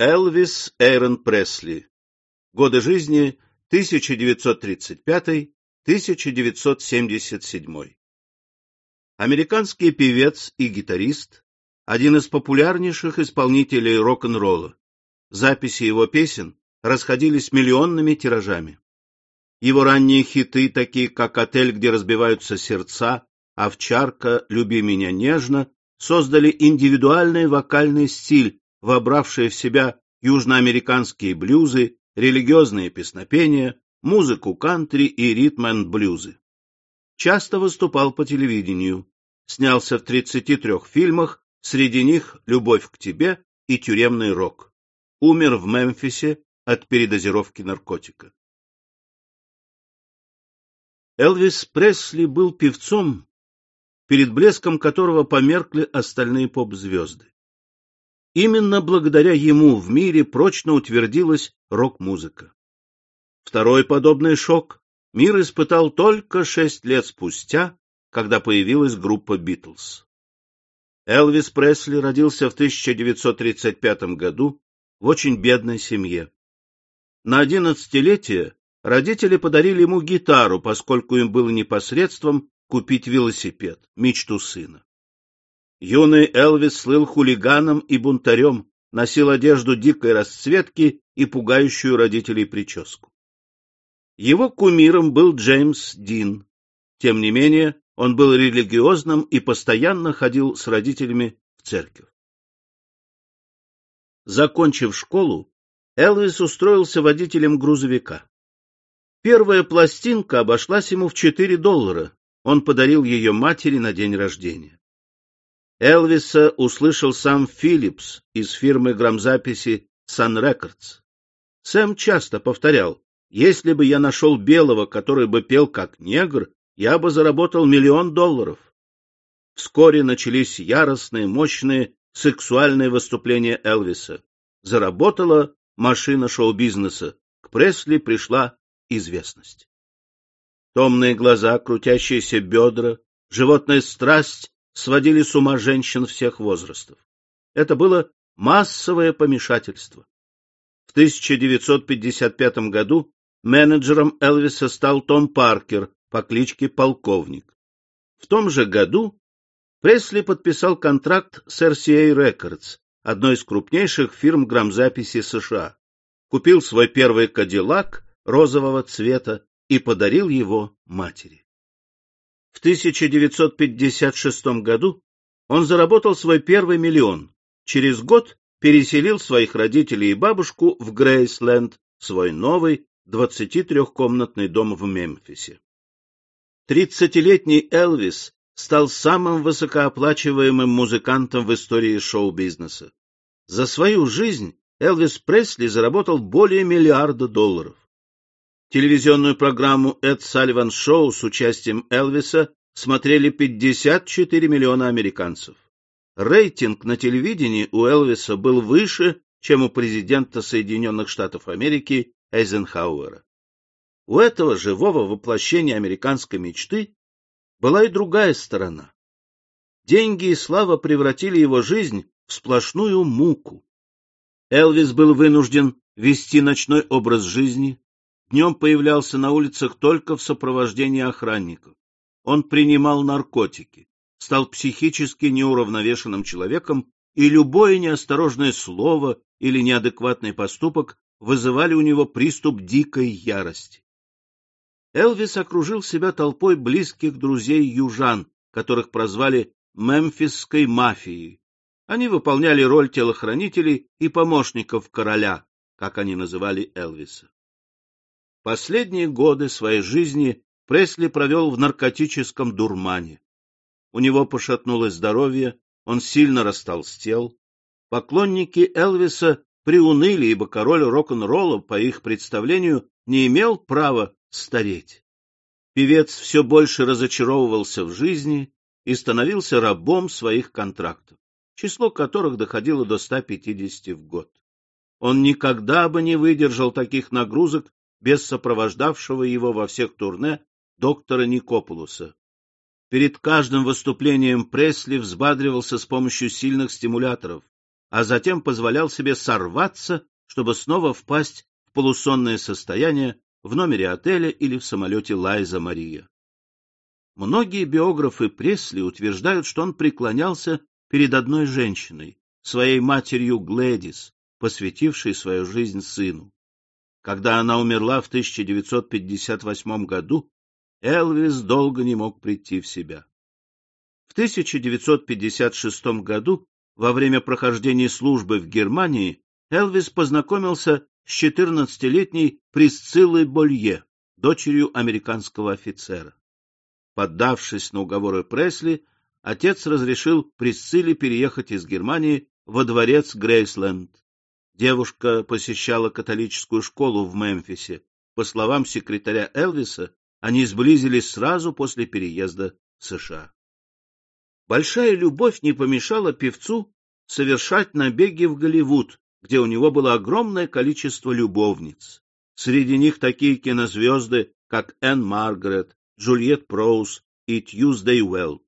Элвис Эйрон Пресли. Годы жизни 1935-1977. Американский певец и гитарист, один из популярнейших исполнителей рок-н-ролла. Записи его песен расходились миллионными тиражами. Его ранние хиты, такие как «Отель, где разбиваются сердца», «Овчарка», «Люби меня нежно», создали индивидуальный вокальный стиль, вобравший в себя южноамериканские блюзы, религиозные песнопения, музыку кантри и ритм-энд-блюзы. Часто выступал по телевидению, снялся в 33 фильмах, среди них «Любовь к тебе» и «Тюремный рок». Умер в Мемфисе от передозировки наркотика. Элвис Пресли был певцом, перед блеском которого померкли остальные поп-звезды. Именно благодаря ему в мире прочно утвердилась рок-музыка. Второй подобный шок мир испытал только шесть лет спустя, когда появилась группа «Битлз». Элвис Пресли родился в 1935 году в очень бедной семье. На одиннадцатилетие Родители подарили ему гитару, поскольку им было непосредством купить велосипед, мечту сына. Юный Элвис слыл хулиганом и бунтарем, носил одежду дикой расцветки и пугающую родителей прическу. Его кумиром был Джеймс Дин. Тем не менее, он был религиозным и постоянно ходил с родителями в церковь. Закончив школу, Элвис устроился водителем грузовика. Первая пластинка обошлась ему в 4 доллара. Он подарил ее матери на день рождения. Элвиса услышал сам Филлипс из фирмы грамзаписи Sun Records. Сэм часто повторял, если бы я нашел белого, который бы пел как негр, я бы заработал миллион долларов. Вскоре начались яростные, мощные, сексуальные выступления Элвиса. Заработала машина шоу-бизнеса. К Пресли пришла известность. Томные глаза, крутящиеся бедра, животная страсть сводили с ума женщин всех возрастов. Это было массовое помешательство. В 1955 году менеджером Элвиса стал Том Паркер по кличке Полковник. В том же году Пресли подписал контракт с RCA Records, одной из крупнейших фирм грамзаписи США. Купил свой первый Кадиллак розового цвета и подарил его матери. В 1956 году он заработал свой первый миллион. Через год переселил своих родителей и бабушку в Грейсленд, свой новый 23-комнатный дом в Мемфисе. Тридцатилетний Элвис стал самым высокооплачиваемым музыкантом в истории шоу-бизнеса. За свою жизнь Элвис Пресли заработал более миллиарда долларов. Телевизионную программу «Эд Салливан Шоу» с участием Элвиса смотрели 54 миллиона американцев. Рейтинг на телевидении у Элвиса был выше, чем у президента Соединенных Штатов Америки Эйзенхауэра. У этого живого воплощения американской мечты была и другая сторона. Деньги и слава превратили его жизнь в сплошную муку. Элвис был вынужден вести ночной образ жизни, Днем появлялся на улицах только в сопровождении охранников. Он принимал наркотики, стал психически неуравновешенным человеком, и любое неосторожное слово или неадекватный поступок вызывали у него приступ дикой ярости. Элвис окружил себя толпой близких друзей-южан, которых прозвали «мемфисской мафией». Они выполняли роль телохранителей и помощников короля, как они называли Элвиса. Последние годы своей жизни Пресли провел в наркотическом дурмане. У него пошатнулось здоровье, он сильно растолстел. Поклонники Элвиса приуныли, ибо король рок-н-ролла, по их представлению, не имел права стареть. Певец все больше разочаровывался в жизни и становился рабом своих контрактов, число которых доходило до 150 в год. Он никогда бы не выдержал таких нагрузок без сопровождавшего его во всех турне доктора Никопулуса. Перед каждым выступлением Пресли взбадривался с помощью сильных стимуляторов. а затем позволял себе сорваться, чтобы снова впасть в полусонное состояние в номере отеля или в самолете Лайза Мария. Многие биографы Пресли утверждают, что он преклонялся перед одной женщиной, своей матерью Глэдис, посвятившей свою жизнь сыну. Когда она умерла в 1958 году, Элвис долго не мог прийти в себя. В 1956 году, во время прохождения службы в Германии, Элвис познакомился с 14-летней Присциллой Болье, дочерью американского офицера. Поддавшись на уговоры Пресли, отец разрешил Присцилле переехать из Германии во дворец Грейсленд. Девушка посещала католическую школу в Мемфисе. По словам секретаря Элвиса, они сблизились сразу после переезда в США. Большая любовь не помешала певцу совершать набеги в Голливуд, где у него было огромное количество любовниц. Среди них такие кинозвезды, как Энн Маргарет, Джульет Проуз и Тьюздей Уэлл.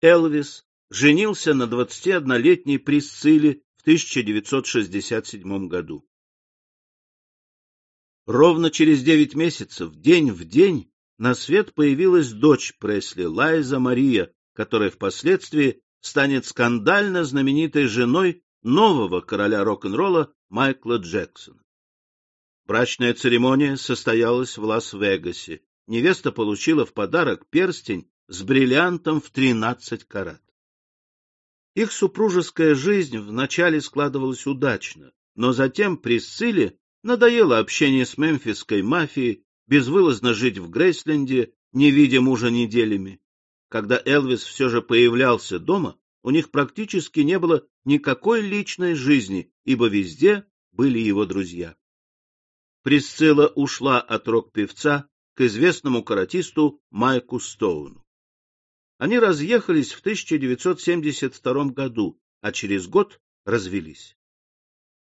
Элвис женился на 21-летней Присцилле в 1967 году. Ровно через девять месяцев, день в день, на свет появилась дочь Пресли, Лайза Мария, которая впоследствии станет скандально знаменитой женой нового короля рок-н-ролла Майкла Джексона. Брачная церемония состоялась в Лас-Вегасе. Невеста получила в подарок перстень с бриллиантом в 13 карат. Их супружеская жизнь вначале складывалась удачно, но затем Присцилле надоело общение с мемфисской мафией, безвылазно жить в Грейсленде, не видя мужа неделями. Когда Элвис все же появлялся дома, у них практически не было никакой личной жизни, ибо везде были его друзья. Присцилла ушла от рок-певца к известному каратисту Майку Стоуну. Они разъехались в 1972 году, а через год развелись.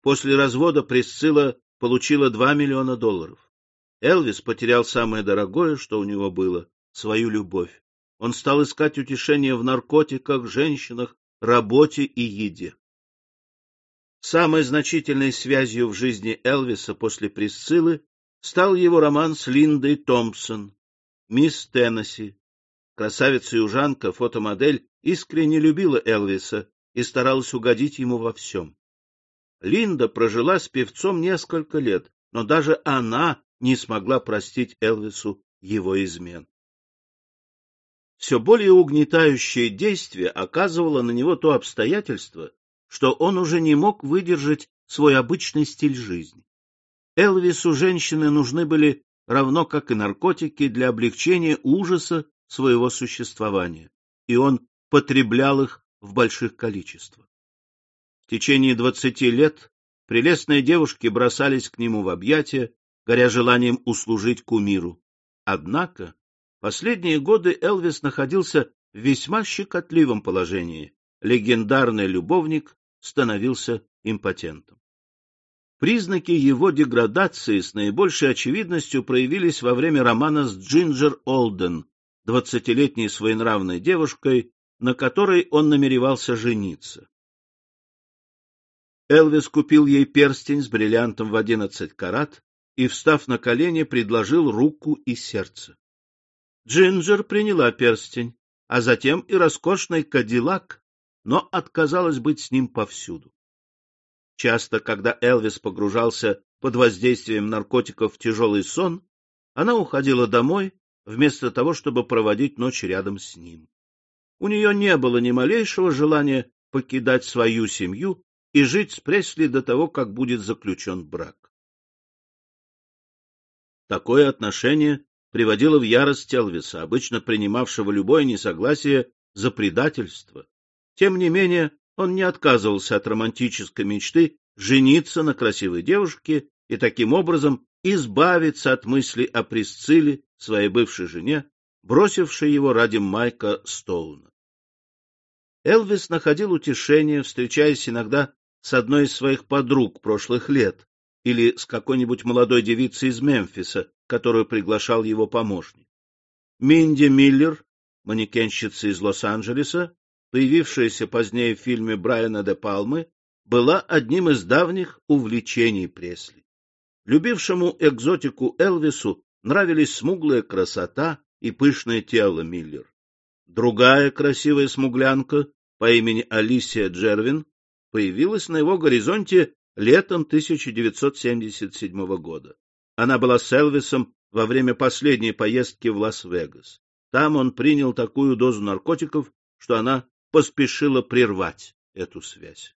После развода Присцилла получила 2 миллиона долларов. Элвис потерял самое дорогое, что у него было — свою любовь. Он стал искать утешение в наркотиках, женщинах, работе и еде. Самой значительной связью в жизни Элвиса после Присциллы стал его роман с Линдой Томпсон, мисс Теннесси, Красавица-южанка, фотомодель, искренне любила Элвиса и старалась угодить ему во всем. Линда прожила с певцом несколько лет, но даже она не смогла простить Элвису его измен. Все более угнетающее действие оказывало на него то обстоятельство, что он уже не мог выдержать свой обычный стиль жизни. Элвису женщины нужны были равно как и наркотики для облегчения ужаса своего существования, и он потреблял их в больших количествах. В течение двадцати лет прелестные девушки бросались к нему в объятия, горя желанием услужить кумиру. Однако последние годы Элвис находился в весьма щекотливом положении. Легендарный любовник становился импотентом. Признаки его деградации с наибольшей очевидностью проявились во время романа с Джинджер Олден, двадцатилетней своенравной девушкой, на которой он намеревался жениться. Элвис купил ей перстень с бриллиантом в одиннадцать карат и, встав на колени, предложил руку и сердце. Джинджер приняла перстень, а затем и роскошный кадиллак, но отказалась быть с ним повсюду. Часто, когда Элвис погружался под воздействием наркотиков в тяжелый сон, она уходила домой вместо того, чтобы проводить ночь рядом с ним. У нее не было ни малейшего желания покидать свою семью и жить с Пресли до того, как будет заключен брак. Такое отношение приводило в ярость Элвиса, обычно принимавшего любое несогласие за предательство. Тем не менее, он не отказывался от романтической мечты жениться на красивой девушке и таким образом избавиться от мысли о Присцилле, своей бывшей жене, бросившей его ради Майка Стоуна. Элвис находил утешение, встречаясь иногда с одной из своих подруг прошлых лет или с какой-нибудь молодой девицей из Мемфиса, которую приглашал его помощник. Минди Миллер, манекенщица из Лос-Анджелеса, появившаяся позднее в фильме Брайана де Палмы, была одним из давних увлечений Пресли. Любившему экзотику Элвису нравились смуглая красота и пышное тело Миллер. Другая красивая смуглянка по имени Алисия Джервин появилась на его горизонте летом 1977 года. Она была с Элвисом во время последней поездки в Лас-Вегас. Там он принял такую дозу наркотиков, что она поспешила прервать эту связь.